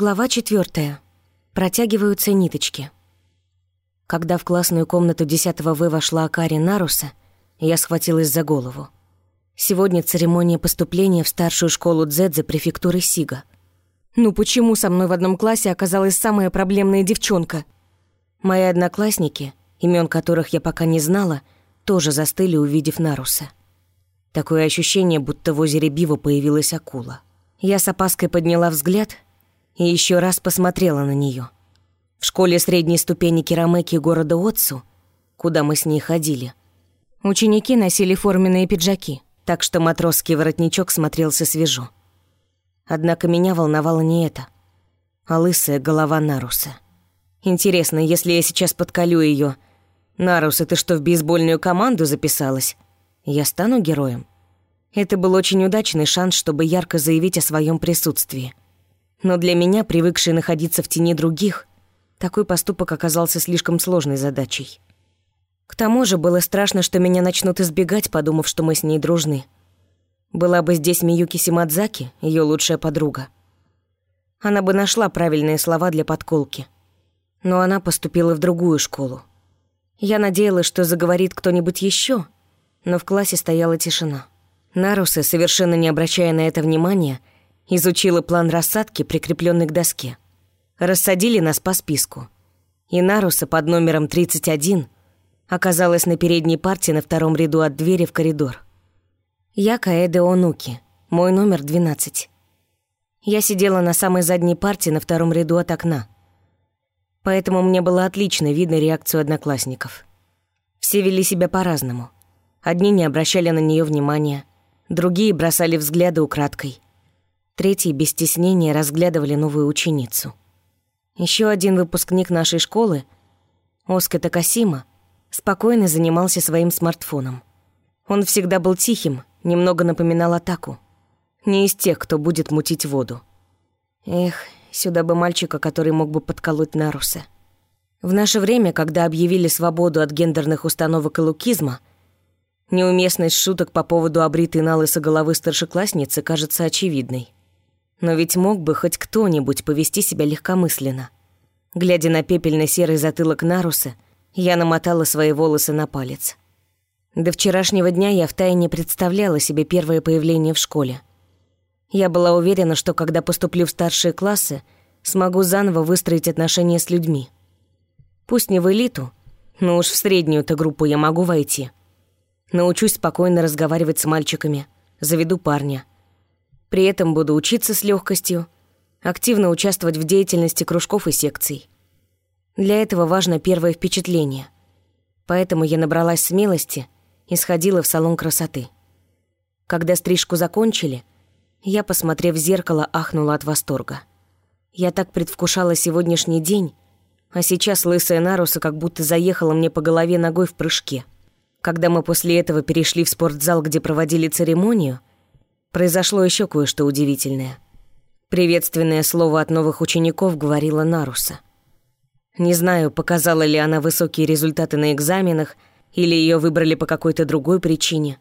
Глава четвертая. Протягиваются ниточки. Когда в классную комнату 10 В вошла Акари Наруса, я схватилась за голову. Сегодня церемония поступления в старшую школу Дзэдзе префектуры Сига. Ну почему со мной в одном классе оказалась самая проблемная девчонка? Мои одноклассники, имен которых я пока не знала, тоже застыли, увидев Наруса. Такое ощущение, будто в озере Бива появилась акула. Я с опаской подняла взгляд — и еще раз посмотрела на нее. В школе средней ступени керамеки города Отцу, куда мы с ней ходили, ученики носили форменные пиджаки, так что матросский воротничок смотрелся свежо. Однако меня волновало не это, а лысая голова Наруса. Интересно, если я сейчас подколю ее, Нарус, ты что, в бейсбольную команду записалась? Я стану героем? Это был очень удачный шанс, чтобы ярко заявить о своем присутствии. Но для меня, привыкшей находиться в тени других, такой поступок оказался слишком сложной задачей. К тому же было страшно, что меня начнут избегать, подумав, что мы с ней дружны. Была бы здесь Миюки Симадзаки, ее лучшая подруга. Она бы нашла правильные слова для подколки. Но она поступила в другую школу. Я надеялась, что заговорит кто-нибудь еще, но в классе стояла тишина. Нарусы, совершенно не обращая на это внимания, Изучила план рассадки, прикрепленный к доске. Рассадили нас по списку. И Наруса под номером 31 оказалась на передней парте на втором ряду от двери в коридор. Я Каэде Онуки, мой номер 12. Я сидела на самой задней парте на втором ряду от окна. Поэтому мне было отлично видно реакцию одноклассников. Все вели себя по-разному. Одни не обращали на нее внимания, другие бросали взгляды украдкой — Третьи без стеснения разглядывали новую ученицу. Еще один выпускник нашей школы, Оска Такасима, спокойно занимался своим смартфоном. Он всегда был тихим, немного напоминал атаку. Не из тех, кто будет мутить воду. Эх, сюда бы мальчика, который мог бы подколоть Наруса. В наше время, когда объявили свободу от гендерных установок и лукизма, неуместность шуток по поводу обритой на лысо головы старшеклассницы кажется очевидной. Но ведь мог бы хоть кто-нибудь повести себя легкомысленно. Глядя на пепельно-серый затылок Наруса, я намотала свои волосы на палец. До вчерашнего дня я втайне представляла себе первое появление в школе. Я была уверена, что когда поступлю в старшие классы, смогу заново выстроить отношения с людьми. Пусть не в элиту, но уж в среднюю-то группу я могу войти. Научусь спокойно разговаривать с мальчиками, заведу парня — при этом буду учиться с легкостью, активно участвовать в деятельности кружков и секций. Для этого важно первое впечатление. Поэтому я набралась смелости и сходила в салон красоты. Когда стрижку закончили, я, посмотрев в зеркало, ахнула от восторга. Я так предвкушала сегодняшний день, а сейчас лысая Наруса как будто заехала мне по голове ногой в прыжке. Когда мы после этого перешли в спортзал, где проводили церемонию, произошло еще кое-что удивительное. Приветственное слово от новых учеников говорила Наруса. Не знаю, показала ли она высокие результаты на экзаменах или ее выбрали по какой-то другой причине.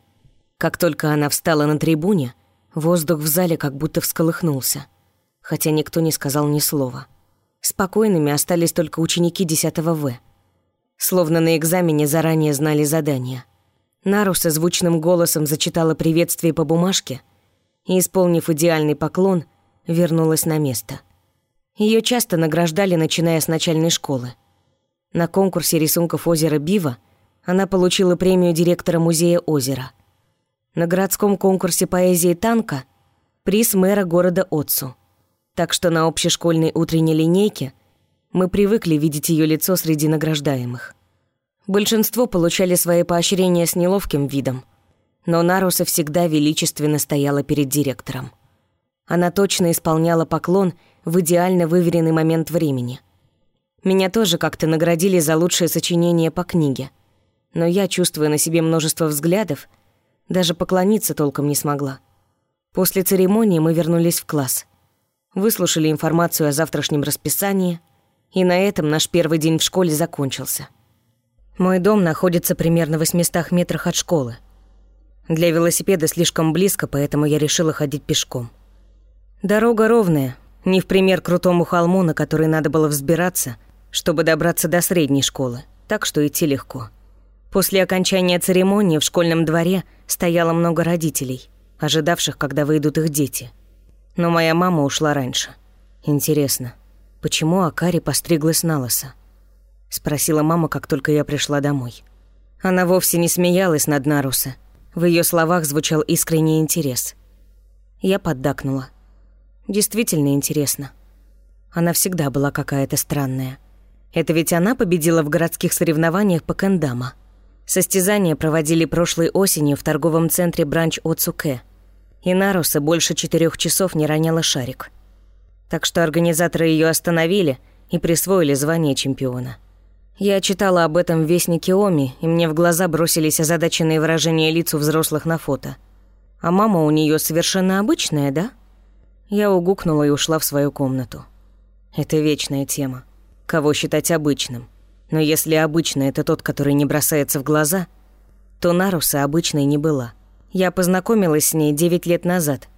Как только она встала на трибуне, воздух в зале как будто всколыхнулся, хотя никто не сказал ни слова. Спокойными остались только ученики 10 В. Словно на экзамене заранее знали задание. Наруса звучным голосом зачитала приветствие по бумажке — и, исполнив идеальный поклон, вернулась на место. Ее часто награждали, начиная с начальной школы. На конкурсе рисунков озера Бива она получила премию директора музея озера. На городском конкурсе поэзии «Танка» — приз мэра города Отцу. Так что на общешкольной утренней линейке мы привыкли видеть ее лицо среди награждаемых. Большинство получали свои поощрения с неловким видом — но Наруса всегда величественно стояла перед директором. Она точно исполняла поклон в идеально выверенный момент времени. Меня тоже как-то наградили за лучшее сочинение по книге, но я, чувствуя на себе множество взглядов, даже поклониться толком не смогла. После церемонии мы вернулись в класс, выслушали информацию о завтрашнем расписании, и на этом наш первый день в школе закончился. Мой дом находится примерно в 800 метрах от школы. Для велосипеда слишком близко, поэтому я решила ходить пешком. Дорога ровная, Не в пример крутому холму, на который надо было взбираться, чтобы добраться до средней школы, так что идти легко. После окончания церемонии в школьном дворе стояло много родителей, ожидавших, когда выйдут их дети. Но моя мама ушла раньше. Интересно, почему Акари постриглась на лысо? Спросила мама, как только я пришла домой. Она вовсе не смеялась над Наруса. В ее словах звучал искренний интерес. Я поддакнула. Действительно интересно. Она всегда была какая-то странная. Это ведь она победила в городских соревнованиях по кендама. Состязания проводили прошлой осенью в торговом центре Бранч Оцуке. И Наруса больше четырех часов не роняла шарик. Так что организаторы ее остановили и присвоили звание чемпиона. Я читала об этом в Вестнике Оми, и мне в глаза бросились озадаченные выражения лиц у взрослых на фото. А мама у нее совершенно обычная, да? Я угукнула и ушла в свою комнату. Это вечная тема. Кого считать обычным? Но если обычный – это тот, который не бросается в глаза, то Наруса обычной не была. Я познакомилась с ней 9 лет назад,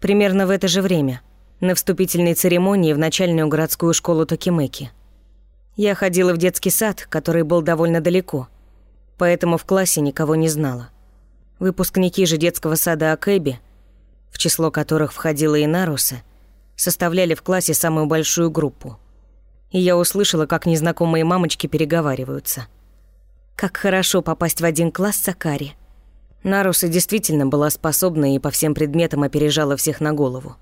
примерно в это же время, на вступительной церемонии в начальную городскую школу Токимеки – я ходила в детский сад, который был довольно далеко, поэтому в классе никого не знала. Выпускники же детского сада Акэби, в число которых входила и Наруса, составляли в классе самую большую группу. И я услышала, как незнакомые мамочки переговариваются. Как хорошо попасть в один класс с Акари. Наруса действительно была способна и по всем предметам опережала всех на голову.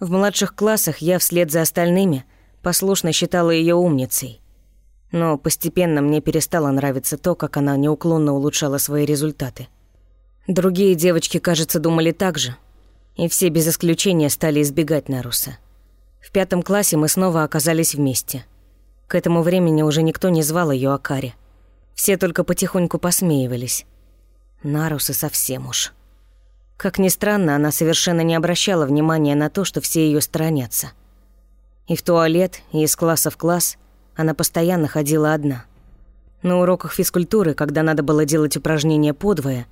В младших классах я вслед за остальными – послушно считала ее умницей. Но постепенно мне перестало нравиться то, как она неуклонно улучшала свои результаты. Другие девочки, кажется, думали так же, и все без исключения стали избегать Наруса. В пятом классе мы снова оказались вместе. К этому времени уже никто не звал ее Акари. Все только потихоньку посмеивались. Наруса совсем уж. Как ни странно, она совершенно не обращала внимания на то, что все ее сторонятся – и в туалет, и из класса в класс она постоянно ходила одна. На уроках физкультуры, когда надо было делать упражнения подвое,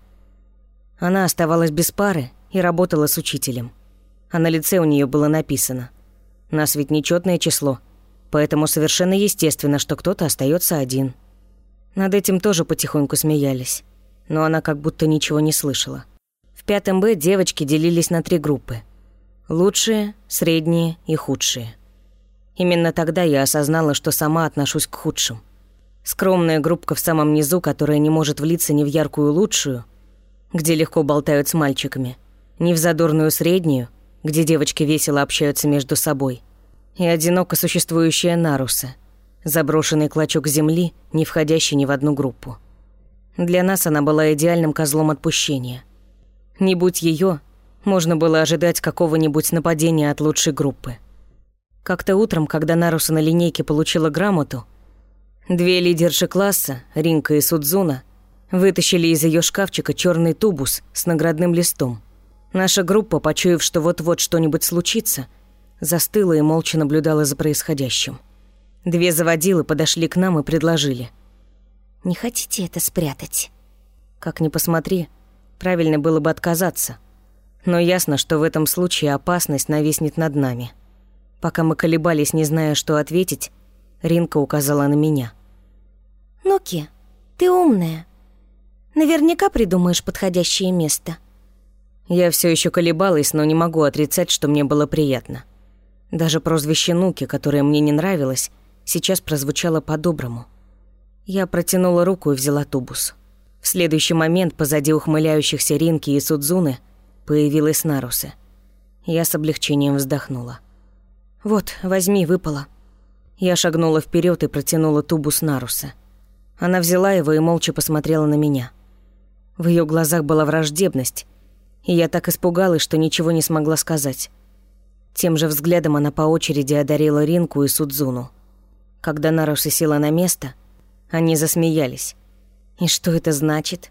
она оставалась без пары и работала с учителем. А на лице у нее было написано «Нас ведь нечетное число, поэтому совершенно естественно, что кто-то остается один». Над этим тоже потихоньку смеялись, но она как будто ничего не слышала. В пятом Б девочки делились на три группы. Лучшие, средние и худшие – Именно тогда я осознала, что сама отношусь к худшим. Скромная группка в самом низу, которая не может влиться ни в яркую лучшую, где легко болтают с мальчиками, ни в задорную среднюю, где девочки весело общаются между собой, и одиноко существующая Наруса, заброшенный клочок земли, не входящий ни в одну группу. Для нас она была идеальным козлом отпущения. Не будь ее, можно было ожидать какого-нибудь нападения от лучшей группы. Как-то утром, когда Наруса на линейке получила грамоту, две лидерши класса, Ринка и Судзуна, вытащили из ее шкафчика черный тубус с наградным листом. Наша группа, почуяв, что вот-вот что-нибудь случится, застыла и молча наблюдала за происходящим. Две заводилы подошли к нам и предложили. «Не хотите это спрятать?» Как ни посмотри, правильно было бы отказаться. Но ясно, что в этом случае опасность нависнет над нами. Пока мы колебались, не зная, что ответить, Ринка указала на меня. «Ну-ки, ты умная. Наверняка придумаешь подходящее место». Я все еще колебалась, но не могу отрицать, что мне было приятно. Даже прозвище Нуки, которое мне не нравилось, сейчас прозвучало по-доброму. Я протянула руку и взяла тубус. В следующий момент позади ухмыляющихся Ринки и Судзуны появилась Наруса. Я с облегчением вздохнула. «Вот, возьми, выпало». Я шагнула вперед и протянула тубус Наруса. Она взяла его и молча посмотрела на меня. В ее глазах была враждебность, и я так испугалась, что ничего не смогла сказать. Тем же взглядом она по очереди одарила Ринку и Судзуну. Когда Наруса села на место, они засмеялись. И что это значит?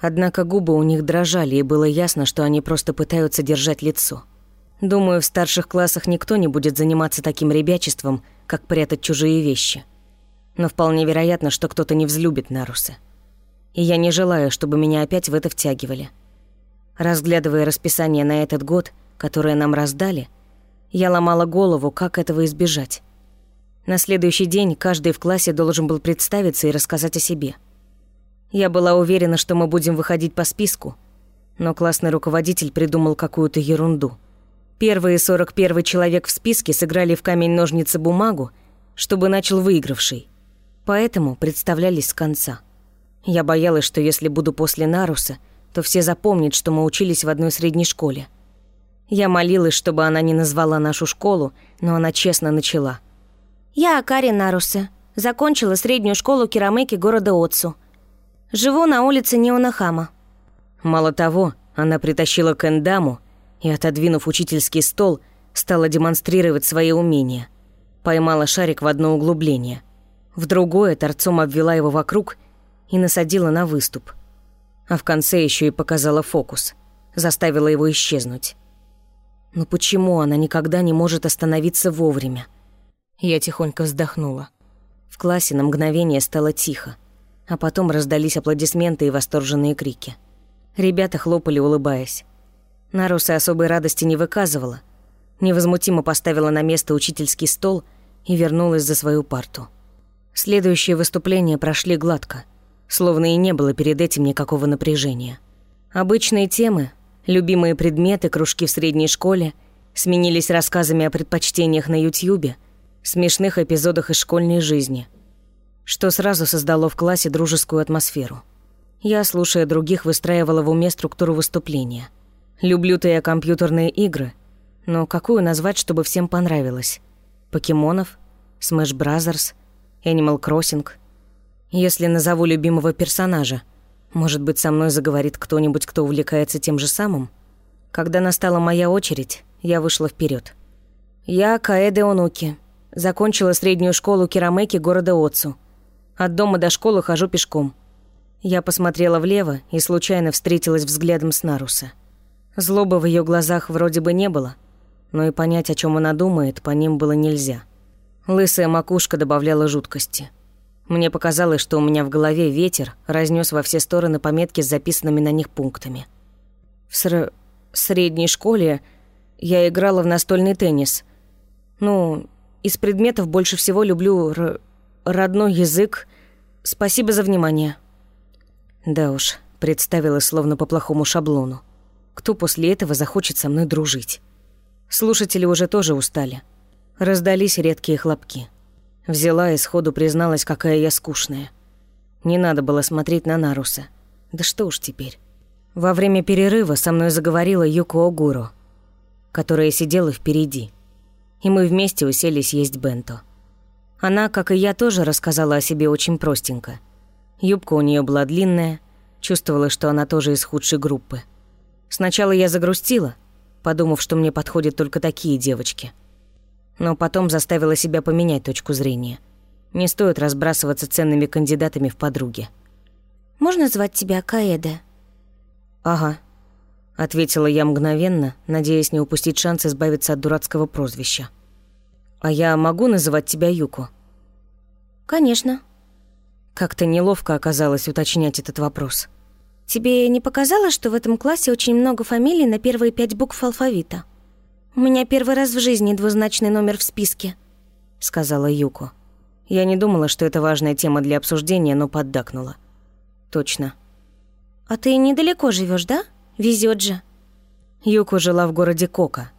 Однако губы у них дрожали, и было ясно, что они просто пытаются держать лицо. Думаю, в старших классах никто не будет заниматься таким ребячеством, как прятать чужие вещи. Но вполне вероятно, что кто-то не взлюбит Наруса. И я не желаю, чтобы меня опять в это втягивали. Разглядывая расписание на этот год, которое нам раздали, Я ломала голову, как этого избежать. На следующий день каждый в классе должен был представиться и рассказать о себе. Я была уверена, что мы будем выходить по списку, но классный руководитель придумал какую-то ерунду. Первый и 41 человек в списке сыграли в камень-ножницы-бумагу, чтобы начал выигравший. Поэтому представлялись с конца. Я боялась, что если буду после Наруса, то все запомнят, что мы учились в одной средней школе. Я молилась, чтобы она не назвала нашу школу, но она честно начала. «Я Акари Наруса. Закончила среднюю школу Керамеки города Отсу. Живу на улице Неонахама». Мало того, она притащила кендаму и, отодвинув учительский стол, стала демонстрировать свои умения. Поймала шарик в одно углубление. В другое торцом обвела его вокруг и насадила на выступ. А в конце еще и показала фокус. Заставила его исчезнуть. Но почему она никогда не может остановиться вовремя? Я тихонько вздохнула. В классе на мгновение стало тихо, а потом раздались аплодисменты и восторженные крики. Ребята хлопали, улыбаясь. Наруса особой радости не выказывала. Невозмутимо поставила на место учительский стол и вернулась за свою парту. Следующие выступления прошли гладко, словно и не было перед этим никакого напряжения. Обычные темы, любимые предметы, кружки в средней школе сменились рассказами о предпочтениях на Ютьюбе, смешных эпизодах из школьной жизни, что сразу создало в классе дружескую атмосферу. Я, слушая других, выстраивала в уме структуру выступления. Люблю-то я компьютерные игры, но какую назвать, чтобы всем понравилось? Покемонов? Smash Brothers? Animal Crossing? Если назову любимого персонажа, может быть, со мной заговорит кто-нибудь, кто увлекается тем же самым? Когда настала моя очередь, я вышла вперед. Я Каэде Онуки. Закончила среднюю школу Керамеки города Отцу. От дома до школы хожу пешком. Я посмотрела влево и случайно встретилась взглядом с Наруса. Злобы в ее глазах вроде бы не было, но и понять, о чем она думает, по ним было нельзя. Лысая макушка добавляла жуткости. Мне показалось, что у меня в голове ветер разнес во все стороны пометки с записанными на них пунктами. В ср... средней школе я играла в настольный теннис. Ну, из предметов больше всего люблю р... родной язык. Спасибо за внимание. Да уж, представила словно по плохому шаблону. Кто после этого захочет со мной дружить? Слушатели уже тоже устали. Раздались редкие хлопки. Взяла и сходу призналась, какая я скучная. Не надо было смотреть на Наруса. Да что уж теперь. Во время перерыва со мной заговорила Юко Огуро, которая сидела впереди. И мы вместе уселись есть бенто. Она, как и я, тоже рассказала о себе очень простенько – Юбка у нее была длинная, чувствовала, что она тоже из худшей группы. Сначала я загрустила, подумав, что мне подходят только такие девочки. Но потом заставила себя поменять точку зрения. Не стоит разбрасываться ценными кандидатами в подруги. «Можно звать тебя Каэда?» «Ага», — ответила я мгновенно, надеясь не упустить шанс избавиться от дурацкого прозвища. «А я могу называть тебя Юко?» «Конечно», как-то неловко оказалось уточнять этот вопрос. «Тебе не показалось, что в этом классе очень много фамилий на первые пять букв алфавита? У меня первый раз в жизни двузначный номер в списке», — сказала Юко. Я не думала, что это важная тема для обсуждения, но поддакнула. «Точно». «А ты недалеко живешь, да? Везет же». Юко жила в городе Кока.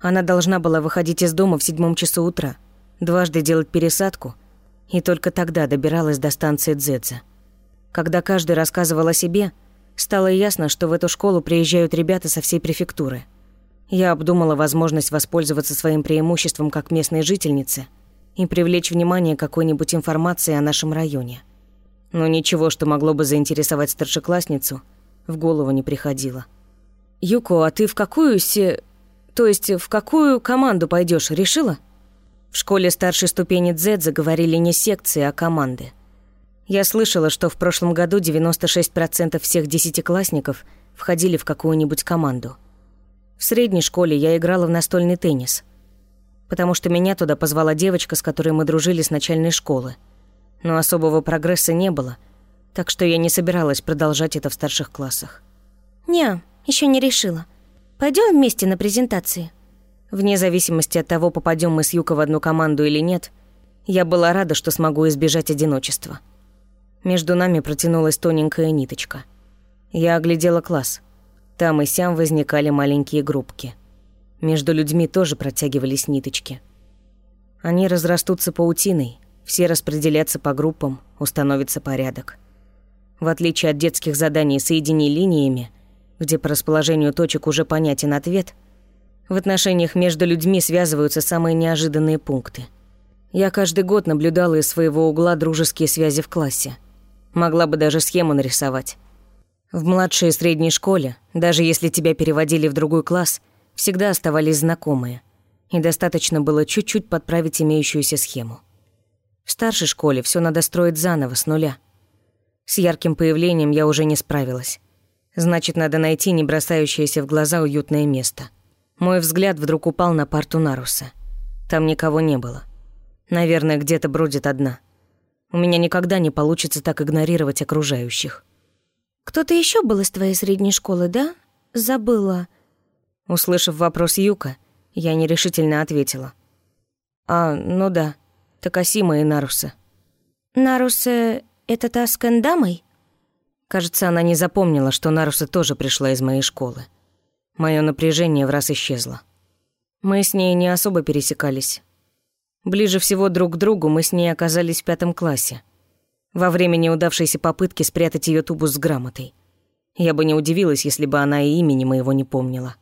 Она должна была выходить из дома в седьмом часу утра, дважды делать пересадку — и только тогда добиралась до станции Дзэдзе. Когда каждый рассказывал о себе, стало ясно, что в эту школу приезжают ребята со всей префектуры. Я обдумала возможность воспользоваться своим преимуществом как местной жительницы и привлечь внимание какой-нибудь информации о нашем районе. Но ничего, что могло бы заинтересовать старшеклассницу, в голову не приходило. «Юко, а ты в какую се... То есть в какую команду пойдешь? решила?» В школе старшей ступени Z заговорили не секции, а команды. Я слышала, что в прошлом году 96% всех десятиклассников входили в какую-нибудь команду. В средней школе я играла в настольный теннис, потому что меня туда позвала девочка, с которой мы дружили с начальной школы. Но особого прогресса не было, так что я не собиралась продолжать это в старших классах. «Не, еще не решила. Пойдем вместе на презентации. Вне зависимости от того, попадем мы с Юка в одну команду или нет, я была рада, что смогу избежать одиночества. Между нами протянулась тоненькая ниточка. Я оглядела класс. Там и сям возникали маленькие группки. Между людьми тоже протягивались ниточки. Они разрастутся паутиной, все распределятся по группам, установится порядок. В отличие от детских заданий «Соедини линиями», где по расположению точек уже понятен ответ, в отношениях между людьми связываются самые неожиданные пункты. Я каждый год наблюдала из своего угла дружеские связи в классе. Могла бы даже схему нарисовать. В младшей и средней школе, даже если тебя переводили в другой класс, всегда оставались знакомые. И достаточно было чуть-чуть подправить имеющуюся схему. В старшей школе все надо строить заново, с нуля – с ярким появлением я уже не справилась. Значит, надо найти не бросающееся в глаза уютное место. Мой взгляд вдруг упал на парту Наруса. Там никого не было. Наверное, где-то бродит одна. У меня никогда не получится так игнорировать окружающих. «Кто-то еще был из твоей средней школы, да? Забыла». Услышав вопрос Юка, я нерешительно ответила. «А, ну да, Такасима и Наруса». «Наруса это та с Кэндамой?» Кажется, она не запомнила, что Наруса тоже пришла из моей школы. Моё напряжение в раз исчезло. Мы с ней не особо пересекались. Ближе всего друг к другу мы с ней оказались в пятом классе. Во время неудавшейся попытки спрятать её тубус с грамотой. Я бы не удивилась, если бы она и имени моего не помнила.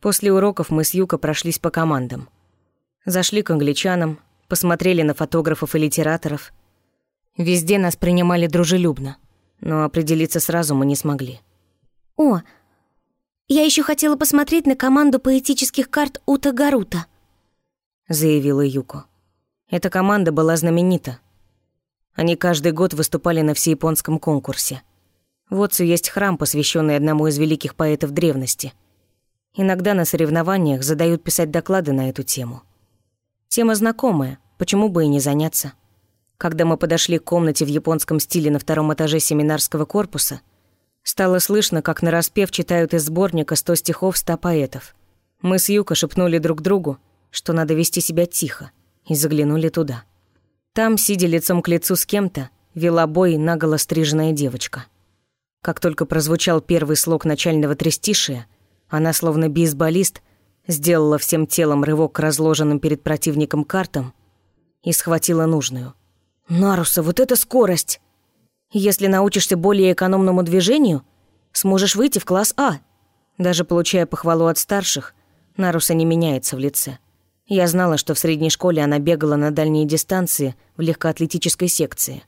После уроков мы с Юко прошлись по командам. Зашли к англичанам, посмотрели на фотографов и литераторов – Везде нас принимали дружелюбно, но определиться сразу мы не смогли. «О, я еще хотела посмотреть на команду поэтических карт Ута Гарута», заявила Юко. Эта команда была знаменита. Они каждый год выступали на всеяпонском конкурсе. В Отцу есть храм, посвященный одному из великих поэтов древности. Иногда на соревнованиях задают писать доклады на эту тему. Тема знакомая, почему бы и не заняться. Когда мы подошли к комнате в японском стиле на втором этаже семинарского корпуса, стало слышно, как нараспев читают из сборника сто стихов ста поэтов. Мы с Юко шепнули друг другу, что надо вести себя тихо, и заглянули туда. Там, сидя лицом к лицу с кем-то, вела бой наголо стриженная девочка. Как только прозвучал первый слог начального трестишия, она, словно бейсболист, сделала всем телом рывок к разложенным перед противником картам и схватила нужную — Наруса, вот это скорость! Если научишься более экономному движению, сможешь выйти в класс А. Даже получая похвалу от старших, Наруса не меняется в лице. Я знала, что в средней школе она бегала на дальние дистанции в легкоатлетической секции.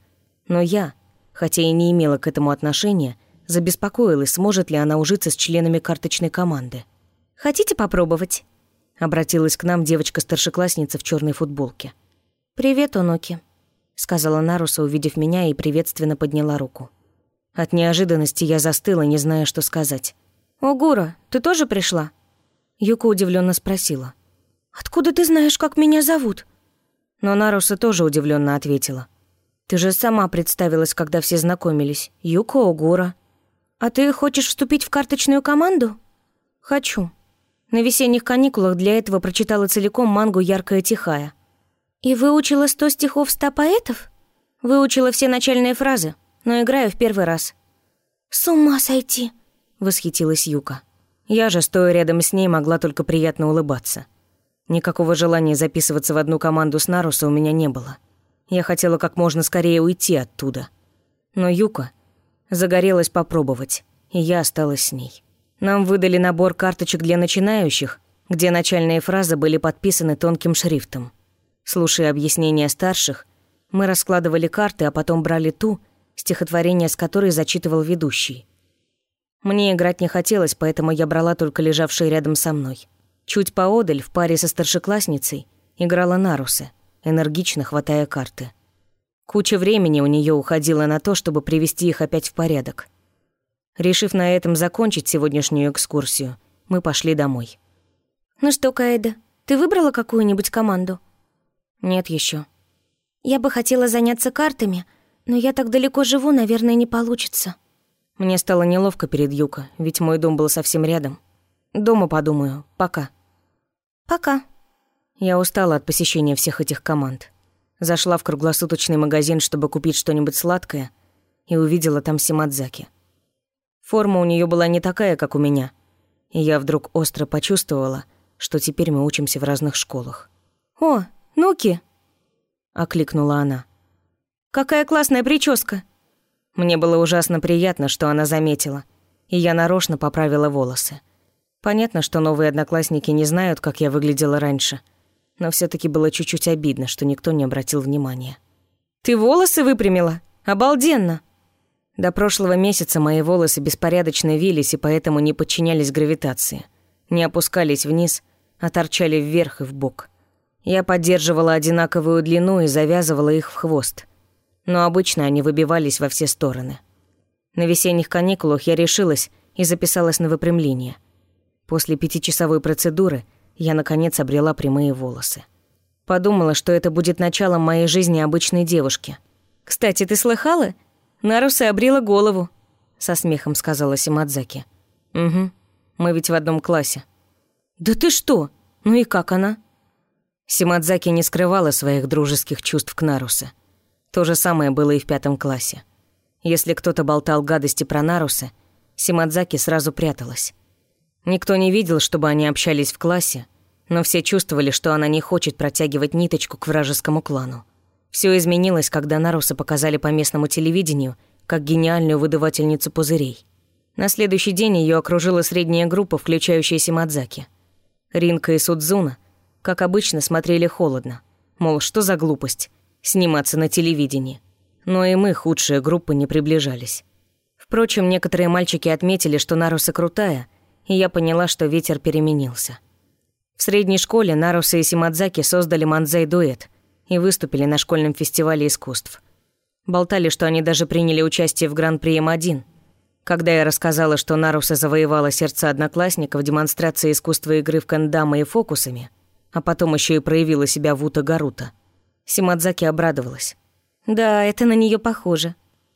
Но я, хотя и не имела к этому отношения, забеспокоилась, сможет ли она ужиться с членами карточной команды. «Хотите попробовать?» Обратилась к нам девочка-старшеклассница в черной футболке. «Привет, Оноки», сказала Наруса, увидев меня, и приветственно подняла руку. От неожиданности я застыла, не зная, что сказать. «Огура, ты тоже пришла?» Юка удивленно спросила. «Откуда ты знаешь, как меня зовут?» Но Наруса тоже удивленно ответила. «Ты же сама представилась, когда все знакомились. Юка Огура». «А ты хочешь вступить в карточную команду?» «Хочу». На весенних каникулах для этого прочитала целиком мангу «Яркая тихая». «И выучила сто стихов ста поэтов?» «Выучила все начальные фразы, но играю в первый раз». «С ума сойти!» — восхитилась Юка. Я же, стоя рядом с ней, могла только приятно улыбаться. Никакого желания записываться в одну команду с Наруса у меня не было. Я хотела как можно скорее уйти оттуда. Но Юка загорелась попробовать, и я осталась с ней. Нам выдали набор карточек для начинающих, где начальные фразы были подписаны тонким шрифтом. Слушая объяснения старших, мы раскладывали карты, а потом брали ту, стихотворение с которой зачитывал ведущий. Мне играть не хотелось, поэтому я брала только лежавшие рядом со мной. Чуть поодаль, в паре со старшеклассницей, играла Наруса, энергично хватая карты. Куча времени у нее уходила на то, чтобы привести их опять в порядок. Решив на этом закончить сегодняшнюю экскурсию, мы пошли домой. «Ну что, Каэда, ты выбрала какую-нибудь команду?» Нет еще. Я бы хотела заняться картами, но я так далеко живу, наверное, не получится. Мне стало неловко перед Юка, ведь мой дом был совсем рядом. Дома подумаю. Пока. Пока. Я устала от посещения всех этих команд. Зашла в круглосуточный магазин, чтобы купить что-нибудь сладкое, и увидела там Симадзаки. Форма у нее была не такая, как у меня, и я вдруг остро почувствовала, что теперь мы учимся в разных школах. «О, Нуки!» — окликнула она. «Какая классная прическа!» Мне было ужасно приятно, что она заметила, и я нарочно поправила волосы. Понятно, что новые одноклассники не знают, как я выглядела раньше, но все таки было чуть-чуть обидно, что никто не обратил внимания. «Ты волосы выпрямила? Обалденно!» До прошлого месяца мои волосы беспорядочно вились и поэтому не подчинялись гравитации. Не опускались вниз, а торчали вверх и в бок. Я поддерживала одинаковую длину и завязывала их в хвост. Но обычно они выбивались во все стороны. На весенних каникулах я решилась и записалась на выпрямление – После пятичасовой процедуры я, наконец, обрела прямые волосы. Подумала, что это будет началом моей жизни обычной девушки. «Кстати, ты слыхала? Наруса обрила голову», — со смехом сказала Симадзаки. «Угу, мы ведь в одном классе». «Да ты что? Ну и как она?» Симадзаки не скрывала своих дружеских чувств к Нарусе. То же самое было и в пятом классе. Если кто-то болтал гадости про Наруса, Симадзаки сразу пряталась. Никто не видел, чтобы они общались в классе, но все чувствовали, что она не хочет протягивать ниточку к вражескому клану. Все изменилось, когда Наруса показали по местному телевидению как гениальную выдавательницу пузырей. На следующий день ее окружила средняя группа, включающая Симадзаки. Ринка и Судзуна, как обычно, смотрели холодно. Мол, что за глупость – сниматься на телевидении. Но и мы, худшие группы, не приближались. Впрочем, некоторые мальчики отметили, что Наруса крутая – и я поняла, что ветер переменился. В средней школе Наруса и Симадзаки создали манзей-дуэт и выступили на школьном фестивале искусств. Болтали, что они даже приняли участие в Гран-при М1. Когда я рассказала, что Наруса завоевала сердца одноклассников демонстрацией искусства игры в кандама и фокусами, а потом еще и проявила себя в Ута Гарута, Симадзаки обрадовалась. «Да, это на нее похоже».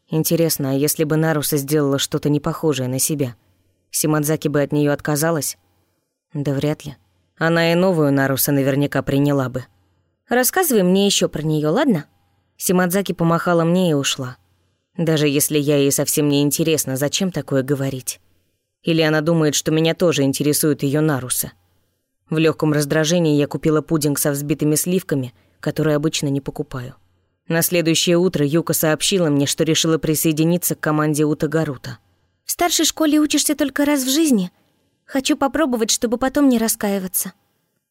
Интересно, а если бы Наруса сделала что-то непохожее на себя – Симадзаки бы от нее отказалась? Да вряд ли. Она и новую Наруса наверняка приняла бы. Рассказывай мне еще про нее, ладно? Симадзаки помахала мне и ушла. Даже если я ей совсем не интересна, зачем такое говорить? Или она думает, что меня тоже интересует ее Наруса? В легком раздражении я купила пудинг со взбитыми сливками, который обычно не покупаю. На следующее утро Юка сообщила мне, что решила присоединиться к команде Ута Гарута. В старшей школе учишься только раз в жизни. Хочу попробовать, чтобы потом не раскаиваться».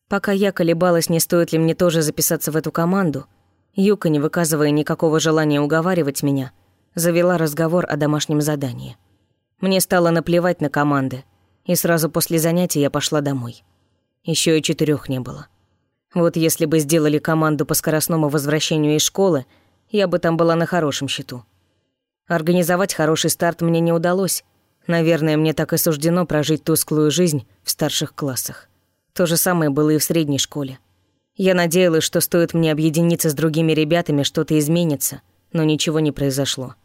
Пока я колебалась, не стоит ли мне тоже записаться в эту команду, Юка, не выказывая никакого желания уговаривать меня, завела разговор о домашнем задании. Мне стало наплевать на команды, и сразу после занятия я пошла домой. Еще и четырех не было. Вот если бы сделали команду по скоростному возвращению из школы, я бы там была на хорошем счету. Организовать хороший старт мне не удалось. Наверное, мне так и суждено прожить тусклую жизнь в старших классах. То же самое было и в средней школе. Я надеялась, что стоит мне объединиться с другими ребятами, что-то изменится, но ничего не произошло.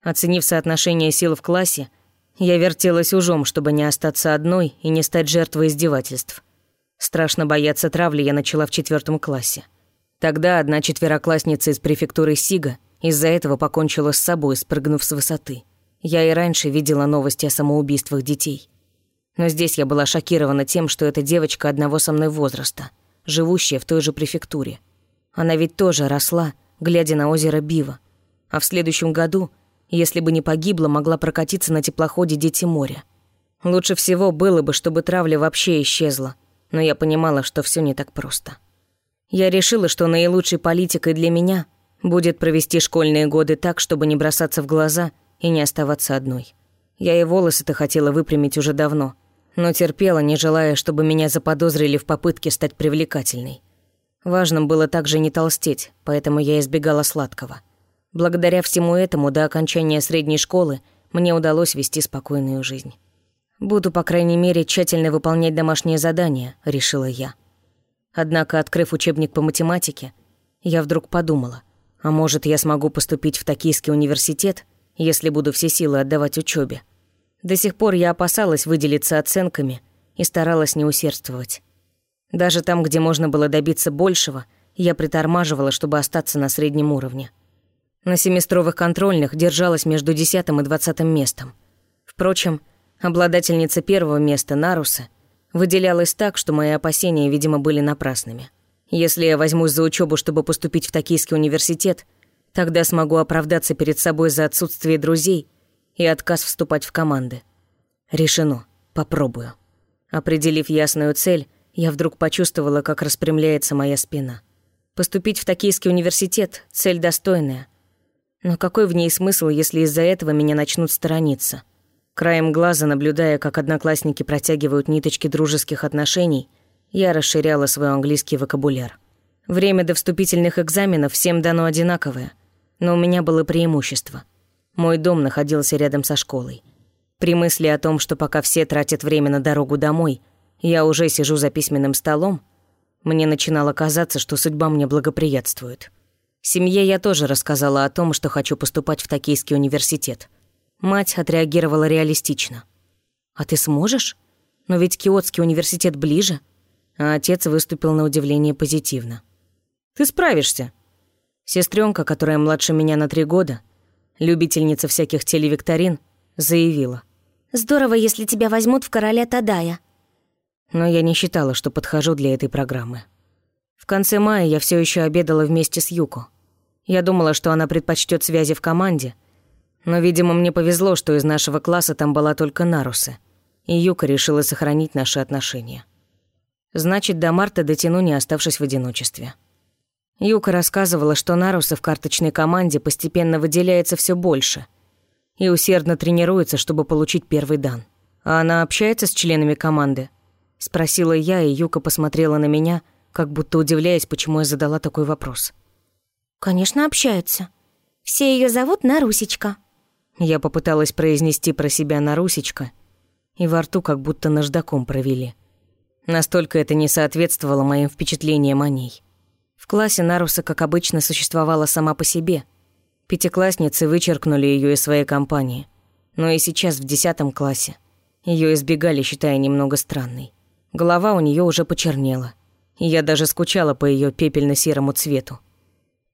Оценив соотношение сил в классе, я вертелась ужом, чтобы не остаться одной и не стать жертвой издевательств. Страшно бояться травли я начала в четвертом классе. Тогда одна четвероклассница из префектуры Сига из-за этого покончила с собой, спрыгнув с высоты. Я и раньше видела новости о самоубийствах детей. Но здесь я была шокирована тем, что эта девочка одного со мной возраста, живущая в той же префектуре. Она ведь тоже росла, глядя на озеро Бива. А в следующем году, если бы не погибла, могла прокатиться на теплоходе «Дети моря». Лучше всего было бы, чтобы травля вообще исчезла, но я понимала, что все не так просто. Я решила, что наилучшей политикой для меня – Будет провести школьные годы так, чтобы не бросаться в глаза и не оставаться одной. Я и волосы-то хотела выпрямить уже давно, но терпела, не желая, чтобы меня заподозрили в попытке стать привлекательной. Важным было также не толстеть, поэтому я избегала сладкого. Благодаря всему этому до окончания средней школы мне удалось вести спокойную жизнь. «Буду, по крайней мере, тщательно выполнять домашние задания», — решила я. Однако, открыв учебник по математике, я вдруг подумала, а может, я смогу поступить в Токийский университет, если буду все силы отдавать учебе. До сих пор я опасалась выделиться оценками и старалась не усердствовать. Даже там, где можно было добиться большего, я притормаживала, чтобы остаться на среднем уровне. На семестровых контрольных держалась между десятым и двадцатым местом. Впрочем, обладательница первого места, Наруса, выделялась так, что мои опасения, видимо, были напрасными. Если я возьмусь за учебу, чтобы поступить в Токийский университет, тогда смогу оправдаться перед собой за отсутствие друзей и отказ вступать в команды. Решено. Попробую. Определив ясную цель, я вдруг почувствовала, как распрямляется моя спина. Поступить в Токийский университет — цель достойная. Но какой в ней смысл, если из-за этого меня начнут сторониться? Краем глаза, наблюдая, как одноклассники протягивают ниточки дружеских отношений, я расширяла свой английский вокабуляр. Время до вступительных экзаменов всем дано одинаковое, но у меня было преимущество. Мой дом находился рядом со школой. При мысли о том, что пока все тратят время на дорогу домой, я уже сижу за письменным столом, мне начинало казаться, что судьба мне благоприятствует. Семье я тоже рассказала о том, что хочу поступать в Токийский университет – Мать отреагировала реалистично. «А ты сможешь? Но ведь Киотский университет ближе». А отец выступил на удивление позитивно. «Ты справишься». Сестренка, которая младше меня на три года, любительница всяких телевикторин, заявила. «Здорово, если тебя возьмут в короля Тадая». Но я не считала, что подхожу для этой программы. В конце мая я все еще обедала вместе с Юко. Я думала, что она предпочтет связи в команде — но, видимо, мне повезло, что из нашего класса там была только Наруса, и Юка решила сохранить наши отношения. Значит, до марта дотяну, не оставшись в одиночестве. Юка рассказывала, что Наруса в карточной команде постепенно выделяется все больше и усердно тренируется, чтобы получить первый дан. А она общается с членами команды? Спросила я, и Юка посмотрела на меня, как будто удивляясь, почему я задала такой вопрос. «Конечно, общается. Все ее зовут Нарусечка». Я попыталась произнести про себя на русечка, и во рту как будто наждаком провели. Настолько это не соответствовало моим впечатлениям о ней. В классе Наруса, как обычно, существовала сама по себе. Пятиклассницы вычеркнули ее из своей компании. Но и сейчас, в десятом классе, ее избегали, считая немного странной. Голова у нее уже почернела, и я даже скучала по ее пепельно-серому цвету.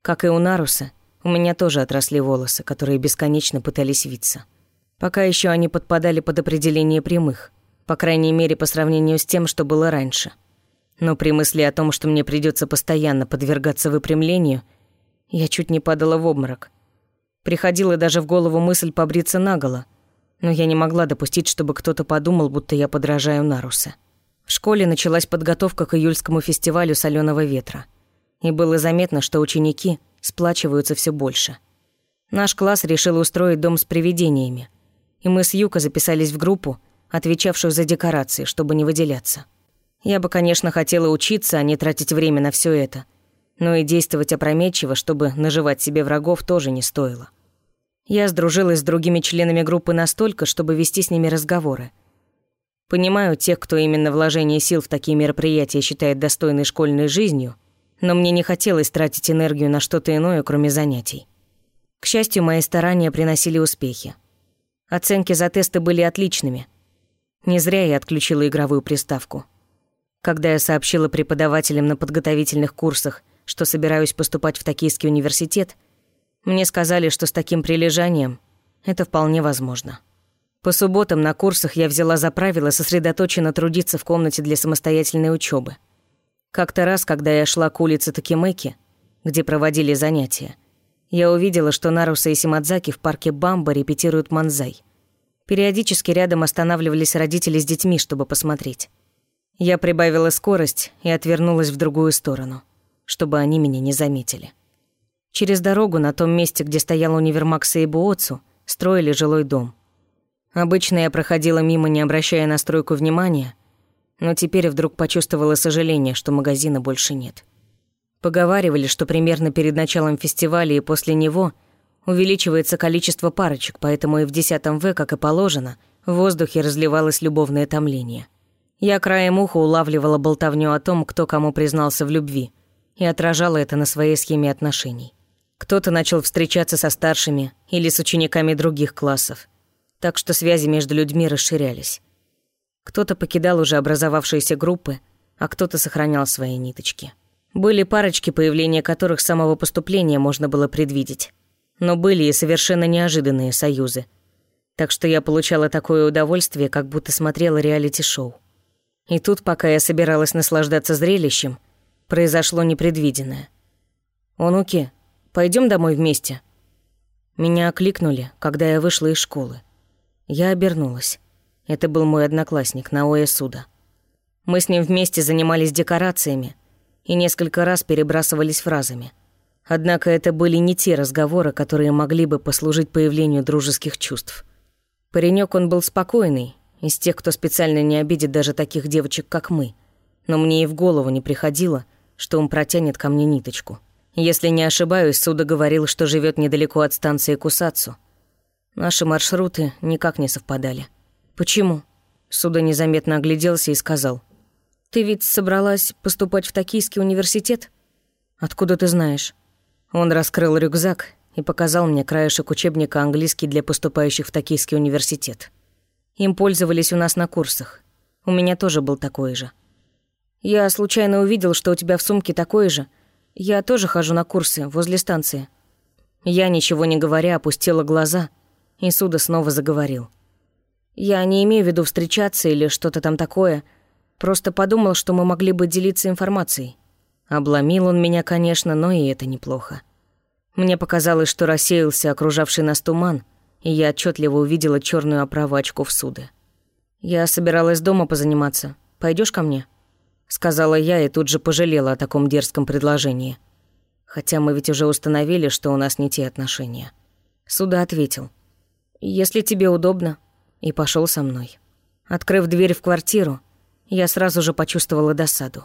Как и у Наруса, у меня тоже отросли волосы, которые бесконечно пытались виться. Пока еще они подпадали под определение прямых, по крайней мере, по сравнению с тем, что было раньше. Но при мысли о том, что мне придется постоянно подвергаться выпрямлению, я чуть не падала в обморок. Приходила даже в голову мысль побриться наголо, но я не могла допустить, чтобы кто-то подумал, будто я подражаю Наруса. В школе началась подготовка к июльскому фестивалю соленого ветра. И было заметно, что ученики — сплачиваются все больше. Наш класс решил устроить дом с привидениями, и мы с Юка записались в группу, отвечавшую за декорации, чтобы не выделяться. Я бы, конечно, хотела учиться, а не тратить время на все это, но и действовать опрометчиво, чтобы наживать себе врагов, тоже не стоило. Я сдружилась с другими членами группы настолько, чтобы вести с ними разговоры. Понимаю тех, кто именно вложение сил в такие мероприятия считает достойной школьной жизнью – но мне не хотелось тратить энергию на что-то иное, кроме занятий. К счастью, мои старания приносили успехи. Оценки за тесты были отличными. Не зря я отключила игровую приставку. Когда я сообщила преподавателям на подготовительных курсах, что собираюсь поступать в Токийский университет, мне сказали, что с таким прилежанием это вполне возможно. По субботам на курсах я взяла за правило сосредоточенно трудиться в комнате для самостоятельной учебы. Как-то раз, когда я шла к улице Токимеки, где проводили занятия, я увидела, что Наруса и Симадзаки в парке Бамба репетируют манзай. Периодически рядом останавливались родители с детьми, чтобы посмотреть. Я прибавила скорость и отвернулась в другую сторону, чтобы они меня не заметили. Через дорогу на том месте, где стоял универмаг Сейбуоцу, строили жилой дом. Обычно я проходила мимо, не обращая на стройку внимания, но теперь вдруг почувствовала сожаление, что магазина больше нет. Поговаривали, что примерно перед началом фестиваля и после него увеличивается количество парочек, поэтому и в 10 В, как и положено, в воздухе разливалось любовное томление. Я краем уха улавливала болтовню о том, кто кому признался в любви, и отражала это на своей схеме отношений. Кто-то начал встречаться со старшими или с учениками других классов, так что связи между людьми расширялись. Кто-то покидал уже образовавшиеся группы, а кто-то сохранял свои ниточки. Были парочки, появления которых с самого поступления можно было предвидеть. Но были и совершенно неожиданные союзы. Так что я получала такое удовольствие, как будто смотрела реалити-шоу. И тут, пока я собиралась наслаждаться зрелищем, произошло непредвиденное. «Онуки, пойдем домой вместе?» Меня окликнули, когда я вышла из школы. Я обернулась. Это был мой одноклассник Наоя Суда. Мы с ним вместе занимались декорациями и несколько раз перебрасывались фразами. Однако это были не те разговоры, которые могли бы послужить появлению дружеских чувств. Паренек он был спокойный, из тех, кто специально не обидит даже таких девочек, как мы. Но мне и в голову не приходило, что он протянет ко мне ниточку. Если не ошибаюсь, Суда говорил, что живет недалеко от станции Кусацу. Наши маршруты никак не совпадали. «Почему?» Суда незаметно огляделся и сказал. «Ты ведь собралась поступать в Токийский университет? Откуда ты знаешь?» Он раскрыл рюкзак и показал мне краешек учебника английский для поступающих в Токийский университет. Им пользовались у нас на курсах. У меня тоже был такой же. Я случайно увидел, что у тебя в сумке такой же. Я тоже хожу на курсы возле станции. Я, ничего не говоря, опустила глаза, и Суда снова заговорил. Я не имею в виду встречаться или что-то там такое. Просто подумал, что мы могли бы делиться информацией. Обломил он меня, конечно, но и это неплохо. Мне показалось, что рассеялся окружавший нас туман, и я отчетливо увидела черную оправу очков суды. «Я собиралась дома позаниматься. Пойдешь ко мне?» Сказала я и тут же пожалела о таком дерзком предложении. Хотя мы ведь уже установили, что у нас не те отношения. Суда ответил. «Если тебе удобно» и пошел со мной. Открыв дверь в квартиру, я сразу же почувствовала досаду.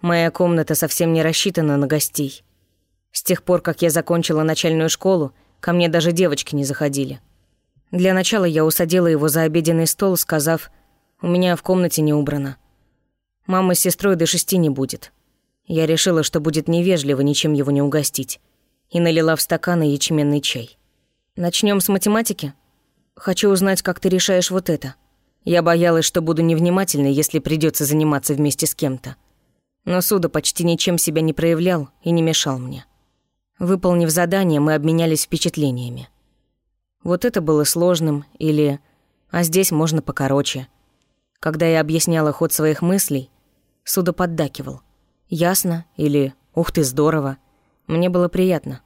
Моя комната совсем не рассчитана на гостей. С тех пор, как я закончила начальную школу, ко мне даже девочки не заходили. Для начала я усадила его за обеденный стол, сказав, «У меня в комнате не убрано. Мама с сестрой до шести не будет». Я решила, что будет невежливо ничем его не угостить, и налила в стаканы ячменный чай. Начнем с математики?» Хочу узнать, как ты решаешь вот это. Я боялась, что буду невнимательной, если придется заниматься вместе с кем-то. Но Суда почти ничем себя не проявлял и не мешал мне. Выполнив задание, мы обменялись впечатлениями. Вот это было сложным, или «а здесь можно покороче». Когда я объясняла ход своих мыслей, Суда поддакивал. «Ясно» или «ух ты, здорово». Мне было приятно.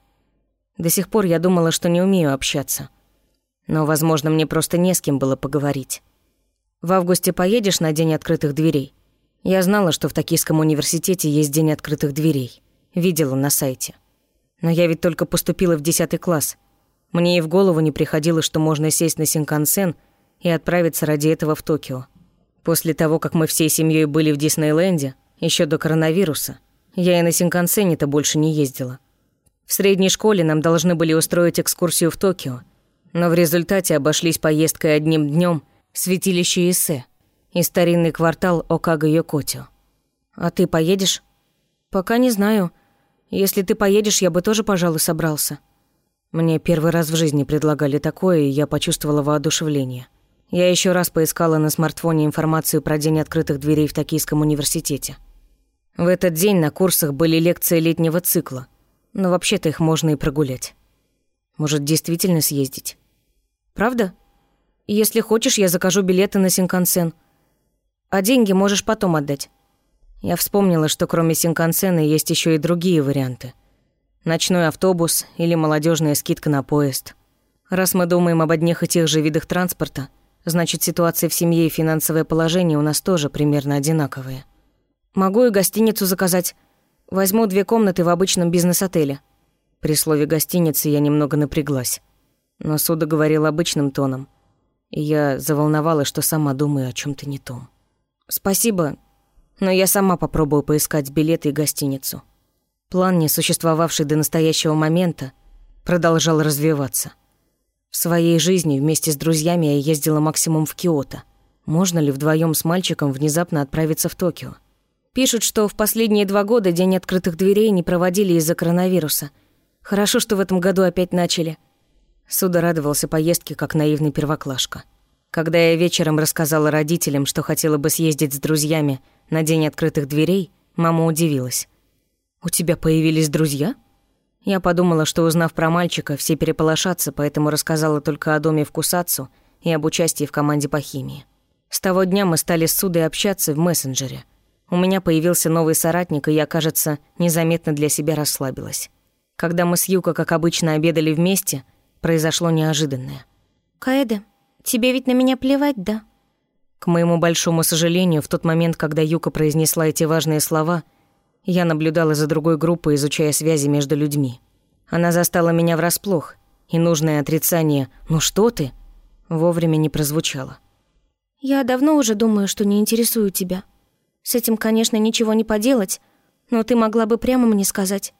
До сих пор я думала, что не умею общаться. Но, возможно, мне просто не с кем было поговорить. В августе поедешь на День открытых дверей? Я знала, что в Токийском университете есть День открытых дверей. Видела на сайте. Но я ведь только поступила в 10 класс. Мне и в голову не приходило, что можно сесть на Синкансен и отправиться ради этого в Токио. После того, как мы всей семьей были в Диснейленде, еще до коронавируса, я и на Синкансене-то больше не ездила. В средней школе нам должны были устроить экскурсию в Токио – но в результате обошлись поездкой одним днем святилище Исе и старинный квартал Окага-Йокотио. А ты поедешь? Пока не знаю. Если ты поедешь, я бы тоже, пожалуй, собрался. Мне первый раз в жизни предлагали такое, и я почувствовала воодушевление. Я еще раз поискала на смартфоне информацию про День открытых дверей в Токийском университете. В этот день на курсах были лекции летнего цикла, но вообще-то их можно и прогулять. Может, действительно съездить? Правда? Если хочешь, я закажу билеты на Синкансен. А деньги можешь потом отдать. Я вспомнила, что кроме Синкансена есть еще и другие варианты. Ночной автобус или молодежная скидка на поезд. Раз мы думаем об одних и тех же видах транспорта, значит, ситуация в семье и финансовое положение у нас тоже примерно одинаковые. Могу и гостиницу заказать. Возьму две комнаты в обычном бизнес-отеле. При слове «гостиница» я немного напряглась но Суда говорил обычным тоном, и я заволновалась, что сама думаю о чем то не том. «Спасибо, но я сама попробую поискать билеты и гостиницу». План, не существовавший до настоящего момента, продолжал развиваться. В своей жизни вместе с друзьями я ездила максимум в Киото. Можно ли вдвоем с мальчиком внезапно отправиться в Токио? Пишут, что в последние два года День открытых дверей не проводили из-за коронавируса. Хорошо, что в этом году опять начали – Суда радовался поездке, как наивный первоклашка. Когда я вечером рассказала родителям, что хотела бы съездить с друзьями на день открытых дверей, мама удивилась. «У тебя появились друзья?» Я подумала, что узнав про мальчика, все переполошатся, поэтому рассказала только о доме в Кусацу и об участии в команде по химии. С того дня мы стали с Судой общаться в мессенджере. У меня появился новый соратник, и я, кажется, незаметно для себя расслабилась. Когда мы с Юко, как обычно, обедали вместе, произошло неожиданное. «Каэде, тебе ведь на меня плевать, да?» К моему большому сожалению, в тот момент, когда Юка произнесла эти важные слова, я наблюдала за другой группой, изучая связи между людьми. Она застала меня врасплох, и нужное отрицание «ну что ты?» вовремя не прозвучало. «Я давно уже думаю, что не интересую тебя. С этим, конечно, ничего не поделать, но ты могла бы прямо мне сказать».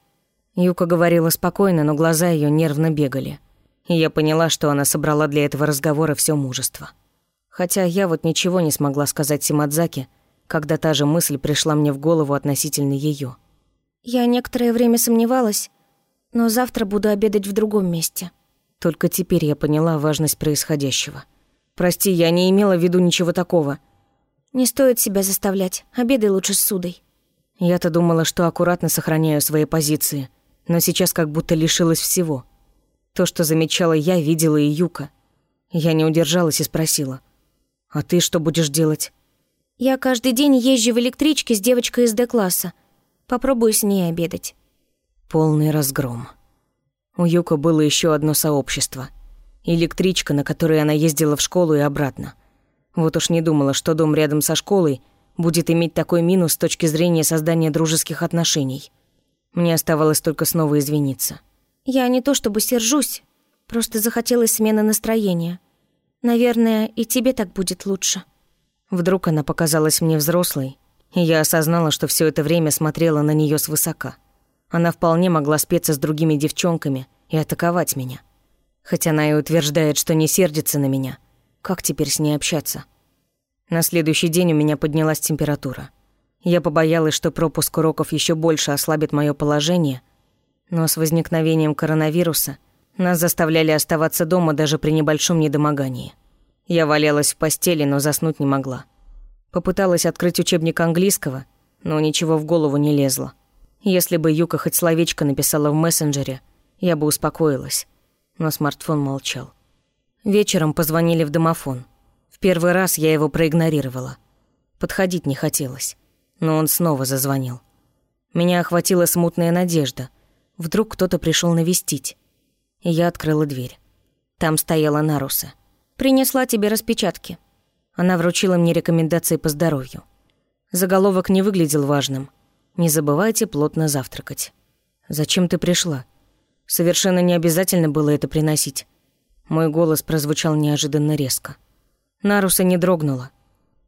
Юка говорила спокойно, но глаза ее нервно бегали. И я поняла, что она собрала для этого разговора все мужество. Хотя я вот ничего не смогла сказать Симадзаке, когда та же мысль пришла мне в голову относительно ее. Я некоторое время сомневалась, но завтра буду обедать в другом месте. Только теперь я поняла важность происходящего. Прости, я не имела в виду ничего такого. Не стоит себя заставлять. Обедай лучше с судой. Я-то думала, что аккуратно сохраняю свои позиции, но сейчас как будто лишилась всего. То, что замечала я, видела и Юка. Я не удержалась и спросила — «А ты что будешь делать?» «Я каждый день езжу в электричке с девочкой из Д-класса. Попробую с ней обедать». Полный разгром. У Юка было еще одно сообщество. Электричка, на которой она ездила в школу и обратно. Вот уж не думала, что дом рядом со школой будет иметь такой минус с точки зрения создания дружеских отношений. Мне оставалось только снова извиниться. «Я не то чтобы сержусь, просто захотелось смены настроения. Наверное, и тебе так будет лучше». Вдруг она показалась мне взрослой, и я осознала, что все это время смотрела на нее свысока. Она вполне могла спеться с другими девчонками и атаковать меня. Хотя она и утверждает, что не сердится на меня. Как теперь с ней общаться? На следующий день у меня поднялась температура. Я побоялась, что пропуск уроков еще больше ослабит мое положение, но с возникновением коронавируса нас заставляли оставаться дома даже при небольшом недомогании. Я валялась в постели, но заснуть не могла. Попыталась открыть учебник английского, но ничего в голову не лезло. Если бы Юка хоть словечко написала в мессенджере, я бы успокоилась. Но смартфон молчал. Вечером позвонили в домофон. В первый раз я его проигнорировала. Подходить не хотелось, но он снова зазвонил. Меня охватила смутная надежда. Вдруг кто-то пришел навестить. Я открыла дверь. Там стояла Наруса. «Принесла тебе распечатки». Она вручила мне рекомендации по здоровью. Заголовок не выглядел важным. «Не забывайте плотно завтракать». «Зачем ты пришла?» Совершенно не обязательно было это приносить. Мой голос прозвучал неожиданно резко. Наруса не дрогнула.